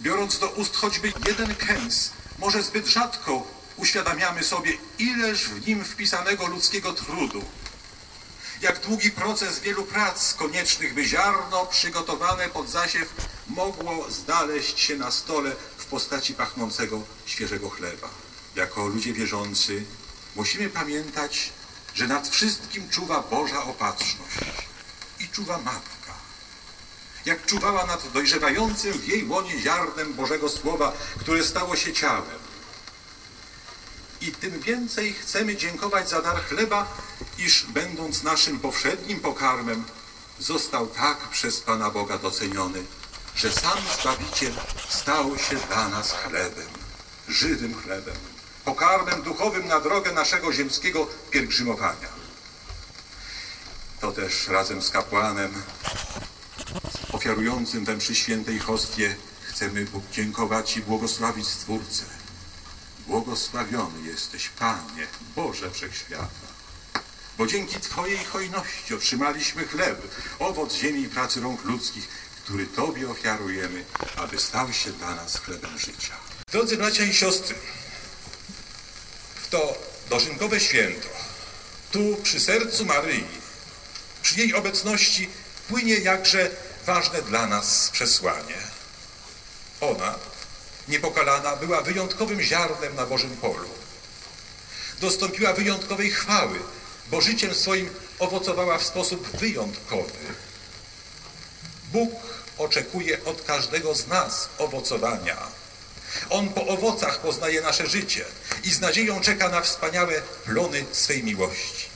Biorąc do ust choćby jeden kęs, może zbyt rzadko uświadamiamy sobie, ileż w nim wpisanego ludzkiego trudu. Jak długi proces wielu prac koniecznych, by ziarno przygotowane pod zasiew mogło znaleźć się na stole w postaci pachnącego świeżego chleba. Jako ludzie wierzący musimy pamiętać, że nad wszystkim czuwa Boża opatrzność i czuwa Matka. Jak czuwała nad dojrzewającym w jej łonie ziarnem Bożego Słowa, które stało się ciałem. I tym więcej chcemy dziękować za dar chleba, iż będąc naszym powszednim pokarmem, został tak przez Pana Boga doceniony, że sam Zbawiciel stał się dla nas chlebem, żywym chlebem, pokarmem duchowym na drogę naszego ziemskiego pielgrzymowania. To też razem z kapłanem ofiarującym tę przy świętej hostię chcemy Bóg dziękować i błogosławić Stwórcę. Błogosławiony jesteś, Panie, Boże Wszechświata. Bo dzięki Twojej hojności otrzymaliśmy chleb, owoc ziemi i pracy rąk ludzkich, który Tobie ofiarujemy, aby stał się dla nas chlebem życia. Drodzy bracia i siostry, w to dożynkowe święto, tu przy sercu Maryi, przy jej obecności płynie jakże ważne dla nas przesłanie. Ona, niepokalana, była wyjątkowym ziarnem na Bożym polu. Dostąpiła wyjątkowej chwały, bo życiem swoim owocowała w sposób wyjątkowy. Bóg oczekuje od każdego z nas owocowania. On po owocach poznaje nasze życie i z nadzieją czeka na wspaniałe plony swej miłości.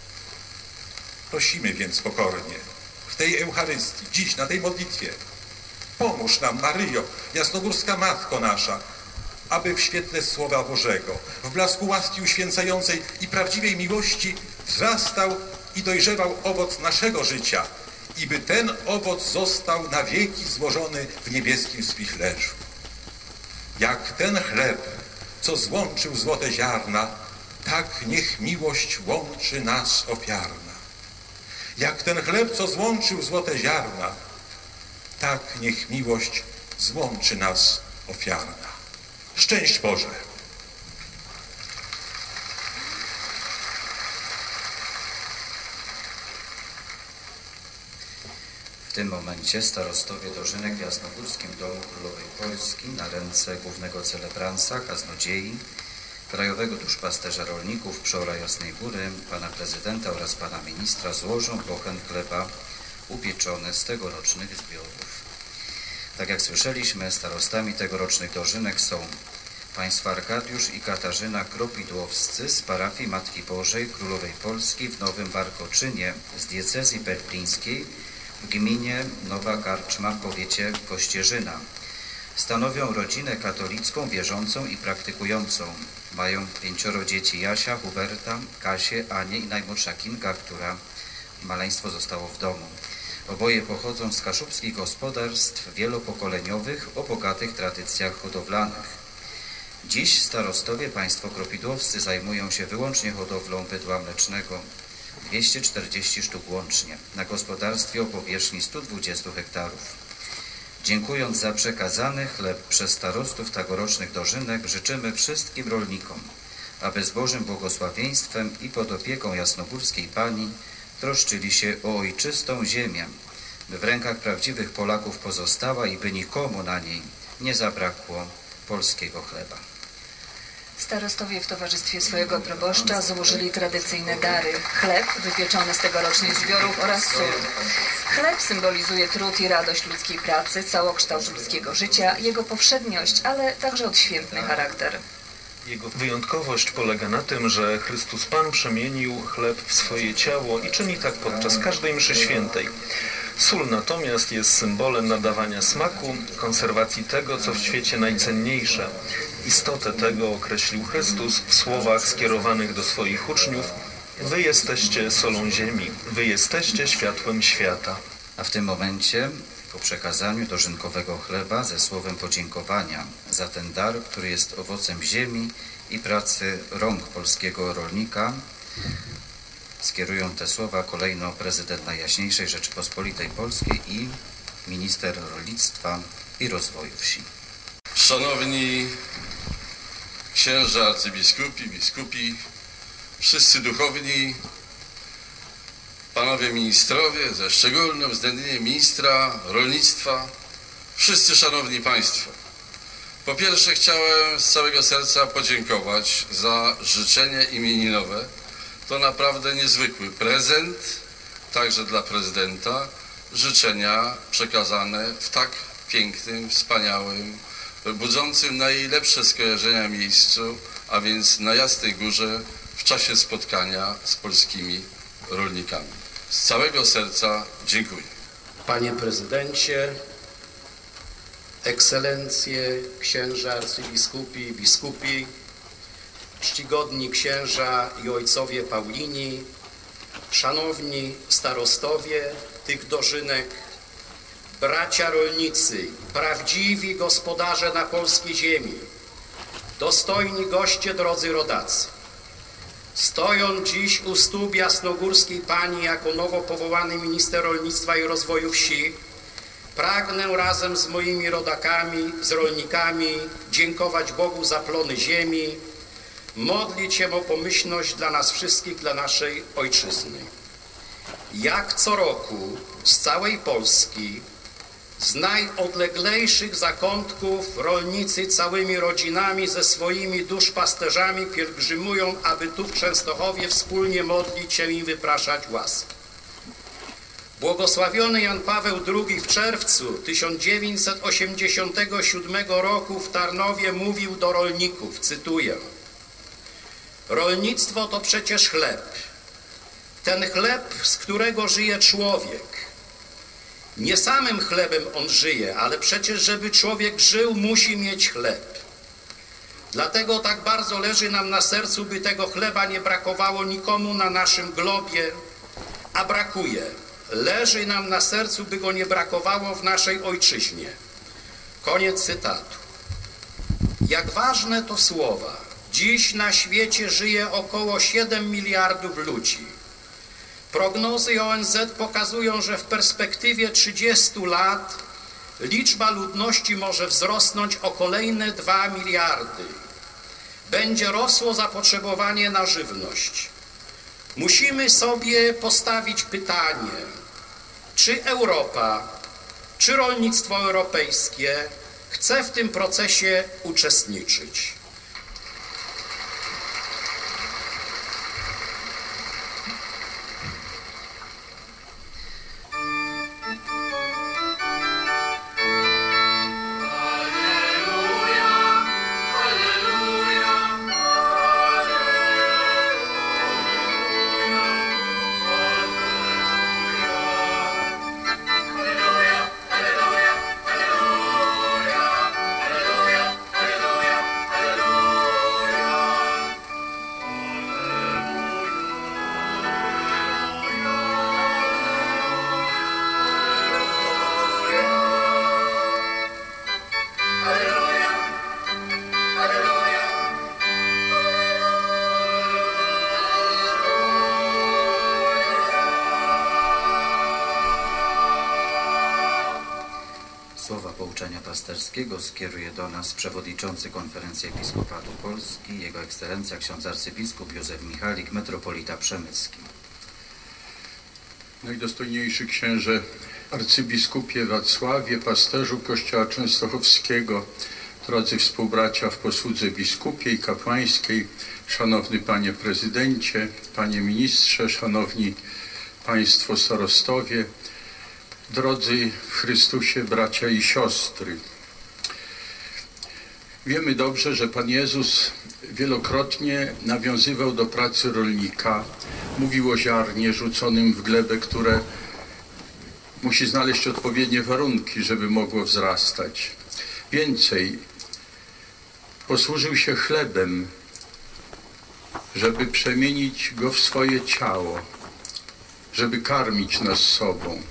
Prosimy więc pokornie tej Eucharystii, dziś na tej modlitwie. Pomóż nam, Maryjo, jasnogórska Matko nasza, aby w świetle Słowa Bożego, w blasku łaski uświęcającej i prawdziwej miłości wzrastał i dojrzewał owoc naszego życia i by ten owoc został na wieki złożony w niebieskim spichlerzu. Jak ten chleb, co złączył złote ziarna, tak niech miłość łączy nas ofiarna. Jak ten chleb, co złączył złote ziarna, tak niech miłość złączy nas ofiarna. Szczęść Boże! W tym momencie starostowie dożynek w Jasnogórskim Domu Królowej Polski na ręce głównego celebransa, kaznodziei, krajowego duszpasterza rolników Przeora Jasnej Góry, pana prezydenta oraz pana ministra złożą bochen chleba upieczony z tegorocznych zbiorów. Tak jak słyszeliśmy, starostami tegorocznych dożynek są państwa Arkadiusz i Katarzyna Kropidłowscy z parafii Matki Bożej Królowej Polski w Nowym Barkoczynie z diecezji berlińskiej w gminie Nowa Karczma w powiecie Kościerzyna. Stanowią rodzinę katolicką, wierzącą i praktykującą. Mają pięcioro dzieci Jasia, Huberta, Kasię, Anię i najmłodsza Kinga, która maleństwo zostało w domu. Oboje pochodzą z kaszubskich gospodarstw wielopokoleniowych o bogatych tradycjach hodowlanych. Dziś starostowie państwo kropidłowscy zajmują się wyłącznie hodowlą bydła mlecznego. 240 sztuk łącznie, na gospodarstwie o powierzchni 120 hektarów. Dziękując za przekazany chleb przez starostów tegorocznych dożynek, życzymy wszystkim rolnikom, aby z Bożym błogosławieństwem i pod opieką jasnogórskiej Pani troszczyli się o ojczystą ziemię, by w rękach prawdziwych Polaków pozostała i by nikomu na niej nie zabrakło polskiego chleba. Starostowie w towarzystwie swojego proboszcza złożyli tradycyjne dary. Chleb wypieczony z tegorocznych zbiorów oraz sól. Chleb symbolizuje trud i radość ludzkiej pracy, całokształt ludzkiego życia, jego powszedniość, ale także odświętny charakter. Jego wyjątkowość polega na tym, że Chrystus Pan przemienił chleb w swoje ciało i czyni tak podczas każdej mszy świętej. Sól natomiast jest symbolem nadawania smaku, konserwacji tego, co w świecie najcenniejsze. Istotę tego określił Chrystus w słowach skierowanych do swoich uczniów Wy jesteście solą ziemi, wy jesteście światłem świata. A w tym momencie, po przekazaniu dożynkowego chleba ze słowem podziękowania za ten dar, który jest owocem ziemi i pracy rąk polskiego rolnika, skierują te słowa kolejno prezydent Najjaśniejszej Rzeczypospolitej Polskiej i minister rolnictwa i rozwoju wsi. Szanowni księża, arcybiskupi, biskupi, wszyscy duchowni, panowie ministrowie, ze szczególnym uwzględnieniem ministra rolnictwa, wszyscy szanowni państwo. Po pierwsze chciałem z całego serca podziękować za życzenie imieninowe. To naprawdę niezwykły prezent, także dla prezydenta, życzenia przekazane w tak pięknym, wspaniałym, budzącym najlepsze skojarzenia miejscu, a więc na Jasnej Górze w czasie spotkania z polskimi rolnikami. Z całego serca dziękuję. Panie prezydencie, ekscelencje, księża, arcybiskupi, biskupi, czcigodni księża i ojcowie Paulini, szanowni starostowie tych dożynek, bracia rolnicy, prawdziwi gospodarze na polskiej ziemi, dostojni goście, drodzy rodacy. Stojąc dziś u stóp jasnogórskiej Pani jako nowo powołany minister rolnictwa i rozwoju wsi, pragnę razem z moimi rodakami, z rolnikami dziękować Bogu za plony ziemi, modlić się o pomyślność dla nas wszystkich, dla naszej ojczyzny. Jak co roku z całej Polski, z najodleglejszych zakątków rolnicy całymi rodzinami ze swoimi duszpasterzami pielgrzymują, aby tu w Częstochowie wspólnie modlić się i wypraszać łask. Błogosławiony Jan Paweł II w czerwcu 1987 roku w Tarnowie mówił do rolników, cytuję Rolnictwo to przecież chleb. Ten chleb, z którego żyje człowiek. Nie samym chlebem on żyje, ale przecież, żeby człowiek żył, musi mieć chleb. Dlatego tak bardzo leży nam na sercu, by tego chleba nie brakowało nikomu na naszym globie, a brakuje. Leży nam na sercu, by go nie brakowało w naszej ojczyźnie. Koniec cytatu. Jak ważne to słowa. Dziś na świecie żyje około 7 miliardów ludzi. Prognozy ONZ pokazują, że w perspektywie 30 lat liczba ludności może wzrosnąć o kolejne 2 miliardy. Będzie rosło zapotrzebowanie na żywność. Musimy sobie postawić pytanie, czy Europa, czy rolnictwo europejskie chce w tym procesie uczestniczyć. Słowa pouczenia pasterskiego skieruje do nas przewodniczący Konferencji Episkopatu Polski, Jego Ekscelencja ksiądz arcybiskup Józef Michalik, metropolita przemyski. Najdostojniejszy księże arcybiskupie Wacławie, pasterzu Kościoła Częstochowskiego, drodzy współbracia w posłudze biskupiej, kapłańskiej, szanowny panie prezydencie, panie ministrze, szanowni państwo starostowie, drodzy w Chrystusie bracia i siostry. Wiemy dobrze, że Pan Jezus wielokrotnie nawiązywał do pracy rolnika, mówił o ziarnie rzuconym w glebę, które musi znaleźć odpowiednie warunki, żeby mogło wzrastać. Więcej, posłużył się chlebem, żeby przemienić go w swoje ciało, żeby karmić nas sobą.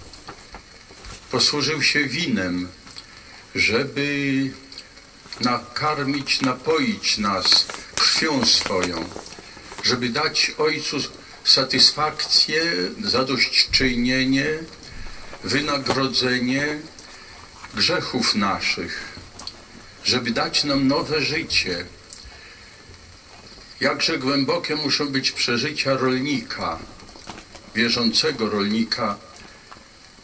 Posłużył się winem, żeby nakarmić, napoić nas krwią swoją, żeby dać Ojcu satysfakcję, zadośćczynienie, wynagrodzenie grzechów naszych. żeby dać nam nowe życie. Jakże głębokie muszą być przeżycia rolnika, wierzącego rolnika,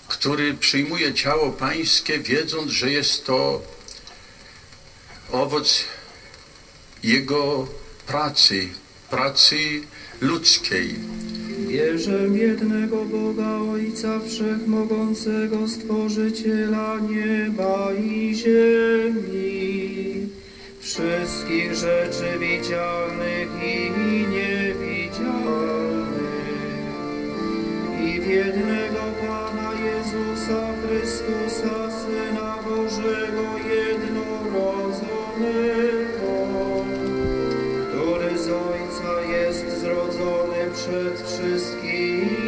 który przyjmuje ciało pańskie, wiedząc, że jest to owoc jego pracy, pracy ludzkiej. Wierzę jednego Boga Ojca Wszechmogącego, Stworzyciela nieba i ziemi, wszystkich rzeczy widzialnych i jednego Pana Jezusa Chrystusa, Syna Bożego, jednorodzonego, który z Ojca jest zrodzony przed wszystkimi.